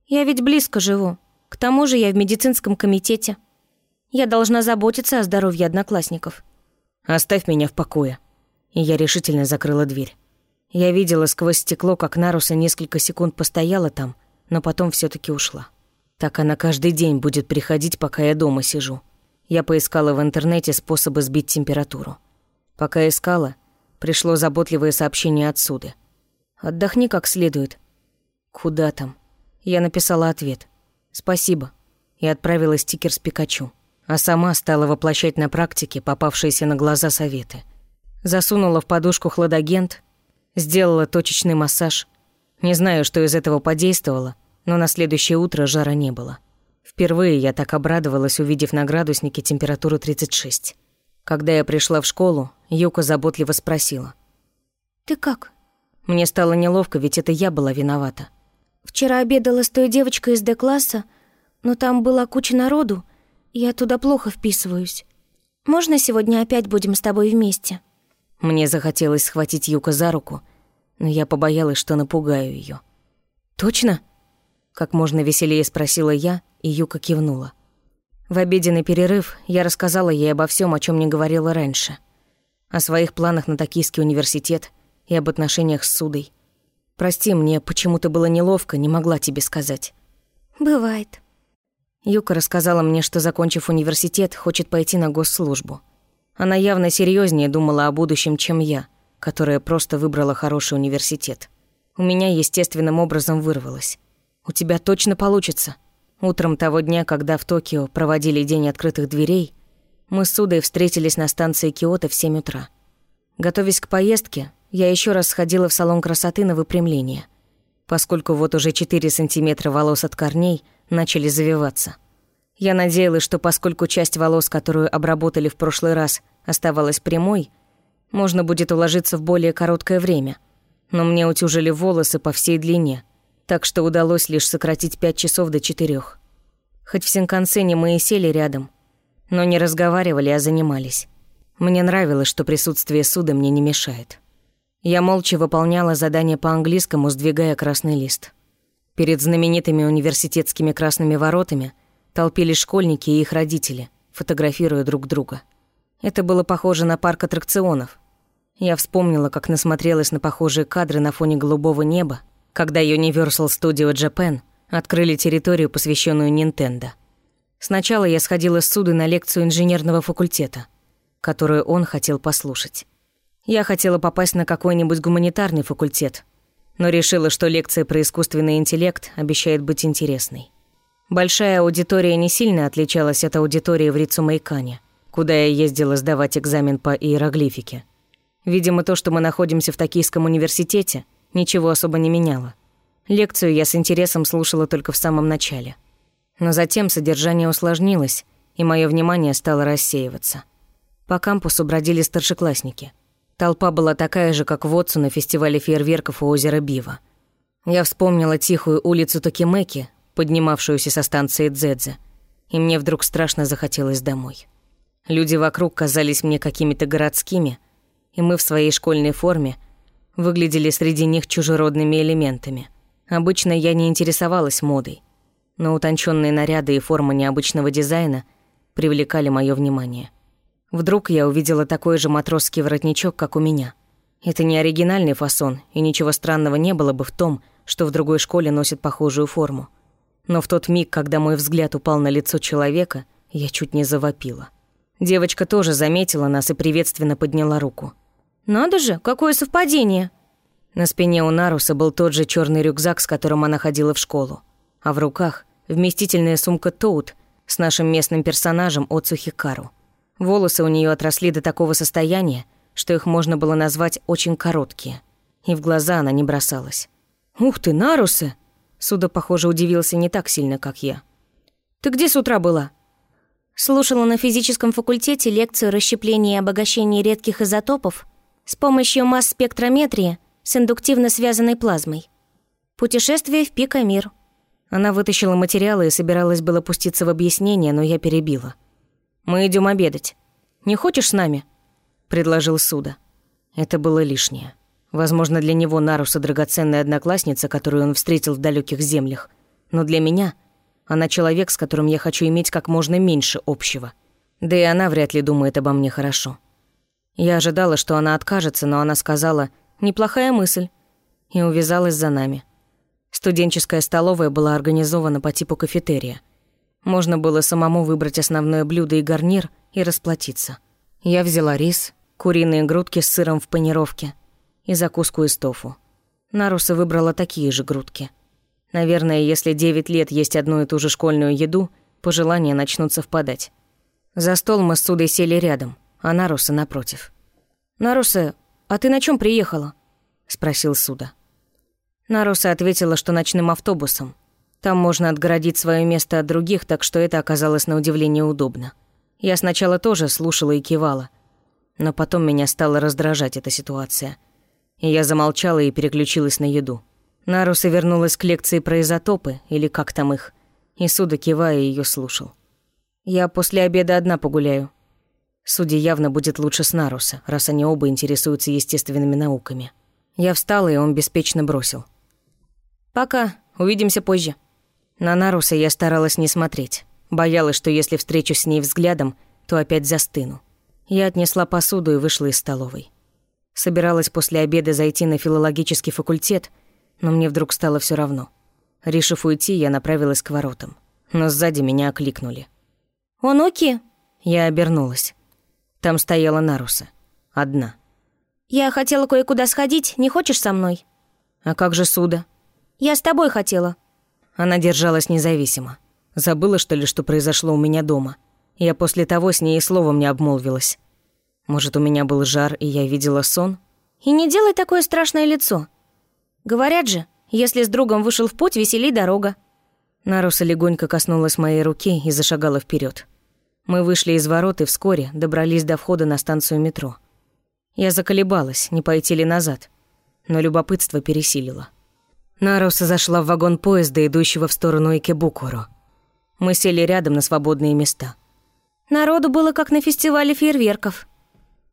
«Я ведь близко живу. К тому же я в медицинском комитете. Я должна заботиться о здоровье одноклассников». «Оставь меня в покое», и я решительно закрыла дверь. Я видела сквозь стекло, как Наруса несколько секунд постояла там, но потом все таки ушла. Так она каждый день будет приходить, пока я дома сижу. Я поискала в интернете способы сбить температуру. Пока искала, пришло заботливое сообщение отсюда. «Отдохни как следует». «Куда там?» Я написала ответ. «Спасибо». И отправила стикер с Пикачу. А сама стала воплощать на практике попавшиеся на глаза советы – Засунула в подушку хладагент, сделала точечный массаж. Не знаю, что из этого подействовало, но на следующее утро жара не было. Впервые я так обрадовалась, увидев на градуснике температуру 36. Когда я пришла в школу, Юка заботливо спросила. «Ты как?» Мне стало неловко, ведь это я была виновата. «Вчера обедала с той девочкой из Д-класса, но там была куча народу, я туда плохо вписываюсь. Можно сегодня опять будем с тобой вместе?» Мне захотелось схватить Юка за руку, но я побоялась, что напугаю ее. «Точно?» Как можно веселее спросила я, и Юка кивнула. В обеденный перерыв я рассказала ей обо всем, о чем не говорила раньше. О своих планах на Токийский университет и об отношениях с Судой. Прости, мне почему-то было неловко, не могла тебе сказать. «Бывает». Юка рассказала мне, что, закончив университет, хочет пойти на госслужбу – она явно серьезнее думала о будущем, чем я, которая просто выбрала хороший университет. У меня естественным образом вырвалось. «У тебя точно получится». Утром того дня, когда в Токио проводили День открытых дверей, мы с Судой встретились на станции Киото в 7 утра. Готовясь к поездке, я еще раз сходила в салон красоты на выпрямление, поскольку вот уже 4 сантиметра волос от корней начали завиваться. Я надеялась, что поскольку часть волос, которую обработали в прошлый раз, оставалась прямой, можно будет уложиться в более короткое время. Но мне утюжили волосы по всей длине, так что удалось лишь сократить 5 часов до 4. Хоть в Синкансене мы и сели рядом, но не разговаривали, а занимались. Мне нравилось, что присутствие суда мне не мешает. Я молча выполняла задание по английскому, сдвигая красный лист. Перед знаменитыми университетскими красными воротами толпились школьники и их родители, фотографируя друг друга. Это было похоже на парк аттракционов. Я вспомнила, как насмотрелась на похожие кадры на фоне голубого неба, когда Universal Studio Japan открыли территорию, посвященную Nintendo. Сначала я сходила с Суды на лекцию инженерного факультета, которую он хотел послушать. Я хотела попасть на какой-нибудь гуманитарный факультет, но решила, что лекция про искусственный интеллект обещает быть интересной. Большая аудитория не сильно отличалась от аудитории в Рицумайкане, куда я ездила сдавать экзамен по иероглифике. Видимо, то, что мы находимся в Токийском университете, ничего особо не меняло. Лекцию я с интересом слушала только в самом начале. Но затем содержание усложнилось, и мое внимание стало рассеиваться. По кампусу бродили старшеклассники. Толпа была такая же, как в Отцу на фестивале фейерверков у озера Бива. Я вспомнила тихую улицу Токимеки, поднимавшуюся со станции Дзэдзе, и мне вдруг страшно захотелось домой. Люди вокруг казались мне какими-то городскими, и мы в своей школьной форме выглядели среди них чужеродными элементами. Обычно я не интересовалась модой, но утонченные наряды и форма необычного дизайна привлекали мое внимание. Вдруг я увидела такой же матросский воротничок, как у меня. Это не оригинальный фасон, и ничего странного не было бы в том, что в другой школе носят похожую форму. Но в тот миг, когда мой взгляд упал на лицо человека, я чуть не завопила. Девочка тоже заметила нас и приветственно подняла руку. «Надо же, какое совпадение!» На спине у Наруса был тот же черный рюкзак, с которым она ходила в школу, а в руках вместительная сумка Тоут с нашим местным персонажем Оцу Хикару. Волосы у нее отросли до такого состояния, что их можно было назвать очень короткие, и в глаза она не бросалась. «Ух ты, Нарусы!» Суда, похоже, удивился не так сильно, как я. «Ты где с утра была?» Слушала на физическом факультете лекцию расщепления и обогащения редких изотопов с помощью масс-спектрометрии с индуктивно связанной плазмой. Путешествие в Пикамир. Она вытащила материалы и собиралась было пуститься в объяснение, но я перебила. «Мы идем обедать. Не хочешь с нами?» – предложил Суда. Это было лишнее. Возможно, для него Наруса драгоценная одноклассница, которую он встретил в далеких землях. Но для меня она человек, с которым я хочу иметь как можно меньше общего. Да и она вряд ли думает обо мне хорошо. Я ожидала, что она откажется, но она сказала «неплохая мысль» и увязалась за нами. Студенческая столовая была организована по типу кафетерия. Можно было самому выбрать основное блюдо и гарнир и расплатиться. Я взяла рис, куриные грудки с сыром в панировке – и закуску из тофу. Наруса выбрала такие же грудки. Наверное, если 9 лет есть одну и ту же школьную еду, пожелания начнут совпадать. За стол мы с Судой сели рядом, а Наруса напротив. «Наруса, а ты на чем приехала?» – спросил Суда. Наруса ответила, что ночным автобусом. Там можно отгородить свое место от других, так что это оказалось на удивление удобно. Я сначала тоже слушала и кивала, но потом меня стала раздражать эта ситуация – и я замолчала и переключилась на еду. Наруса вернулась к лекции про изотопы, или как там их, и Суда, кивая, ее слушал. «Я после обеда одна погуляю». Суде явно будет лучше с Наруса, раз они оба интересуются естественными науками. Я встала, и он беспечно бросил. «Пока, увидимся позже». На Наруса я старалась не смотреть. Боялась, что если встречусь с ней взглядом, то опять застыну. Я отнесла посуду и вышла из столовой. Собиралась после обеда зайти на филологический факультет, но мне вдруг стало все равно. Решив уйти, я направилась к воротам. Но сзади меня окликнули. «Онуки?» Я обернулась. Там стояла Наруса. Одна. «Я хотела кое-куда сходить, не хочешь со мной?» «А как же Суда?» «Я с тобой хотела». Она держалась независимо. Забыла, что ли, что произошло у меня дома? Я после того с ней и словом не обмолвилась. Может, у меня был жар, и я видела сон? И не делай такое страшное лицо. Говорят же, если с другом вышел в путь, веселей дорога. Наруса легонько коснулась моей руки и зашагала вперед. Мы вышли из ворот и вскоре добрались до входа на станцию метро. Я заколебалась, не пойти ли назад, но любопытство пересилило. Наруса зашла в вагон поезда, идущего в сторону Икебукуро. Мы сели рядом на свободные места. Народу было как на фестивале фейерверков.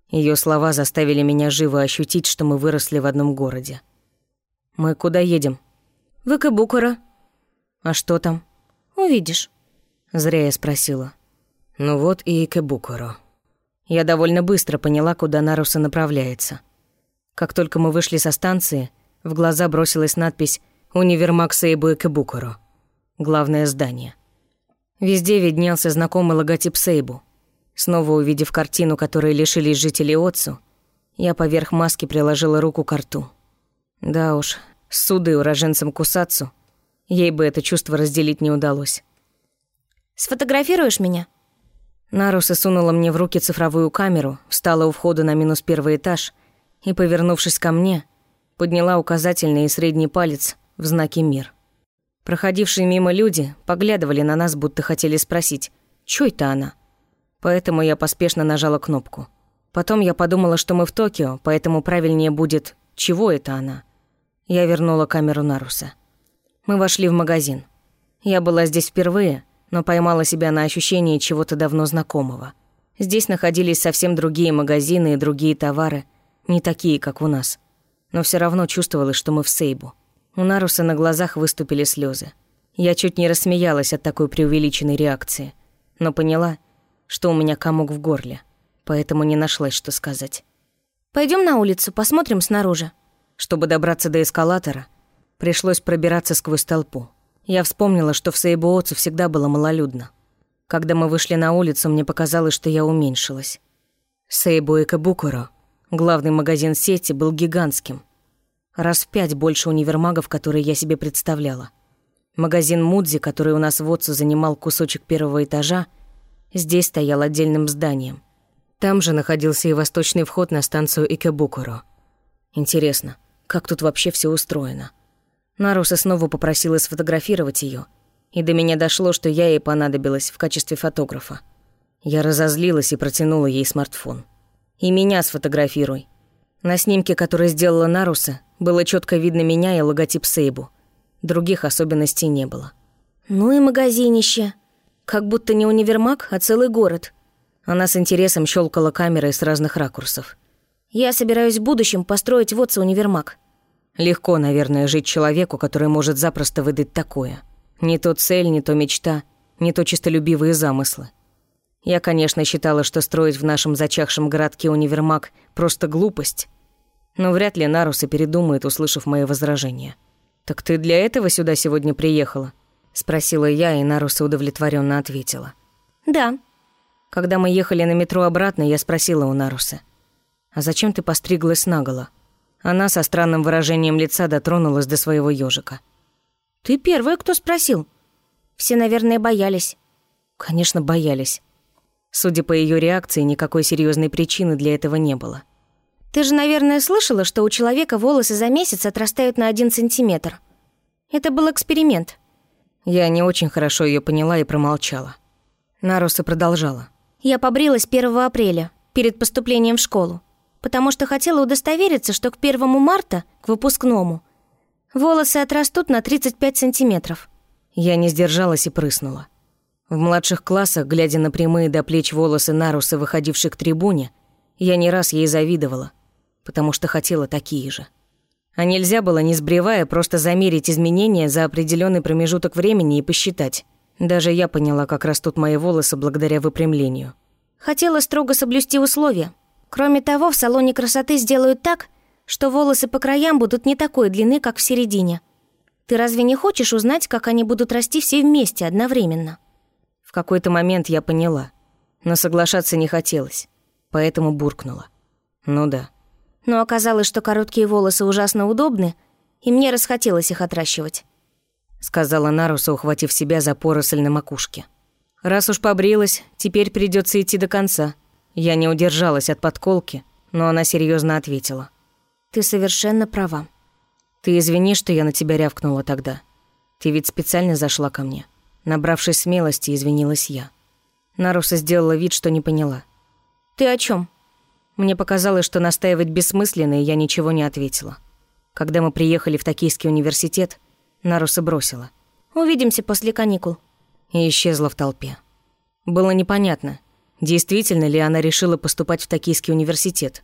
Ее слова заставили меня живо ощутить, что мы выросли в одном городе. «Мы куда едем?» «В Икебукуро». «А что там?» «Увидишь». Зря я спросила. «Ну вот и Икебукуро». Я довольно быстро поняла, куда Наруса направляется. Как только мы вышли со станции, в глаза бросилась надпись «Универмаг Сейбу Икебукуро». Главное здание. Везде виднелся знакомый логотип Сейбу. Снова увидев картину, которой лишились жители Отцу, я поверх маски приложила руку к рту. Да уж, с судой уроженцем Кусацу ей бы это чувство разделить не удалось. «Сфотографируешь меня?» Наруса сунула мне в руки цифровую камеру, встала у входа на минус первый этаж и, повернувшись ко мне, подняла указательный и средний палец в знаке «Мир». Проходившие мимо люди поглядывали на нас, будто хотели спросить, чё это она? Поэтому я поспешно нажала кнопку. Потом я подумала, что мы в Токио, поэтому правильнее будет «Чего это она?». Я вернула камеру Наруса. Мы вошли в магазин. Я была здесь впервые — но поймала себя на ощущении чего-то давно знакомого. Здесь находились совсем другие магазины и другие товары, не такие, как у нас. Но все равно чувствовалось, что мы в Сейбу. У Наруса на глазах выступили слезы. Я чуть не рассмеялась от такой преувеличенной реакции, но поняла, что у меня комок в горле, поэтому не нашлась, что сказать. Пойдем на улицу, посмотрим снаружи». Чтобы добраться до эскалатора, пришлось пробираться сквозь толпу. Я вспомнила, что в Сейбуоцу всегда было малолюдно. Когда мы вышли на улицу, мне показалось, что я уменьшилась. Сейбу Экабукуро, главный магазин сети, был гигантским. Раз в пять больше универмагов, которые я себе представляла. Магазин Мудзи, который у нас в Отцу занимал кусочек первого этажа, здесь стоял отдельным зданием. Там же находился и восточный вход на станцию Икебукуро. Интересно, как тут вообще все устроено? Наруса снова попросила сфотографировать ее, и до меня дошло, что я ей понадобилась в качестве фотографа. Я разозлилась и протянула ей смартфон. «И меня сфотографируй». На снимке, который сделала Наруса, было четко видно меня и логотип Сейбу. Других особенностей не было. «Ну и магазинище. Как будто не универмаг, а целый город». Она с интересом щелкала камерой с разных ракурсов. «Я собираюсь в будущем построить вот универмаг. Легко, наверное, жить человеку, который может запросто выдать такое. Не то цель, не то мечта, не то чистолюбивые замыслы. Я, конечно, считала, что строить в нашем зачахшем городке универмаг – просто глупость. Но вряд ли Наруса передумает, услышав мои возражения. «Так ты для этого сюда сегодня приехала?» – спросила я, и Наруса удовлетворенно ответила. «Да». Когда мы ехали на метро обратно, я спросила у Наруса. «А зачем ты постриглась наголо?» Она со странным выражением лица дотронулась до своего ежика. «Ты первая, кто спросил?» «Все, наверное, боялись». «Конечно, боялись». Судя по ее реакции, никакой серьезной причины для этого не было. «Ты же, наверное, слышала, что у человека волосы за месяц отрастают на один сантиметр. Это был эксперимент». Я не очень хорошо ее поняла и промолчала. Наруса продолжала. «Я побрилась 1 апреля, перед поступлением в школу потому что хотела удостовериться, что к первому марта, к выпускному, волосы отрастут на 35 сантиметров. Я не сдержалась и прыснула. В младших классах, глядя на прямые до плеч волосы Наруса, выходивших к трибуне, я не раз ей завидовала, потому что хотела такие же. А нельзя было, не сбривая, просто замерить изменения за определенный промежуток времени и посчитать. Даже я поняла, как растут мои волосы благодаря выпрямлению. Хотела строго соблюсти условия, Кроме того, в салоне красоты сделают так, что волосы по краям будут не такой длины, как в середине. Ты разве не хочешь узнать, как они будут расти все вместе одновременно? Какой-то момент я поняла, но соглашаться не хотелось, поэтому буркнула. Ну да. Но оказалось, что короткие волосы ужасно удобны, и мне расхотелось их отращивать. сказала Наруса, ухватив себя за поросль на макушке. «Раз уж побрилась, теперь придется идти до конца». Я не удержалась от подколки, но она серьезно ответила. «Ты совершенно права». «Ты извини, что я на тебя рявкнула тогда. Ты ведь специально зашла ко мне». Набравшись смелости, извинилась я. Наруса сделала вид, что не поняла. «Ты о чем? Мне показалось, что настаивать бессмысленно, и я ничего не ответила. Когда мы приехали в Токийский университет, Наруса бросила. «Увидимся после каникул». И исчезла в толпе. Было непонятно, действительно ли она решила поступать в Токийский университет.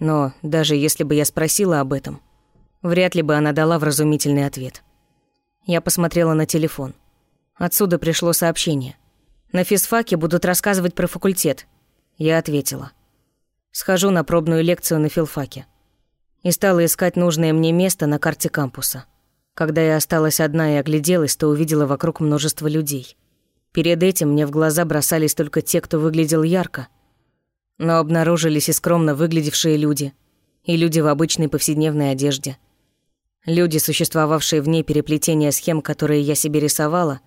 Но даже если бы я спросила об этом, вряд ли бы она дала вразумительный ответ. Я посмотрела на телефон. Отсюда пришло сообщение. На физфаке будут рассказывать про факультет. Я ответила. Схожу на пробную лекцию на филфаке. И стала искать нужное мне место на карте кампуса. Когда я осталась одна и огляделась, то увидела вокруг множество людей. Перед этим мне в глаза бросались только те, кто выглядел ярко. Но обнаружились и скромно выглядевшие люди, и люди в обычной повседневной одежде. Люди, существовавшие вне переплетения схем, которые я себе рисовала,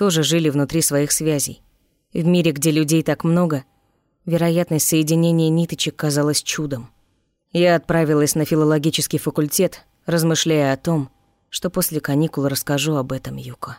тоже жили внутри своих связей. В мире, где людей так много, вероятность соединения ниточек казалась чудом. Я отправилась на филологический факультет, размышляя о том, что после каникул расскажу об этом Юко.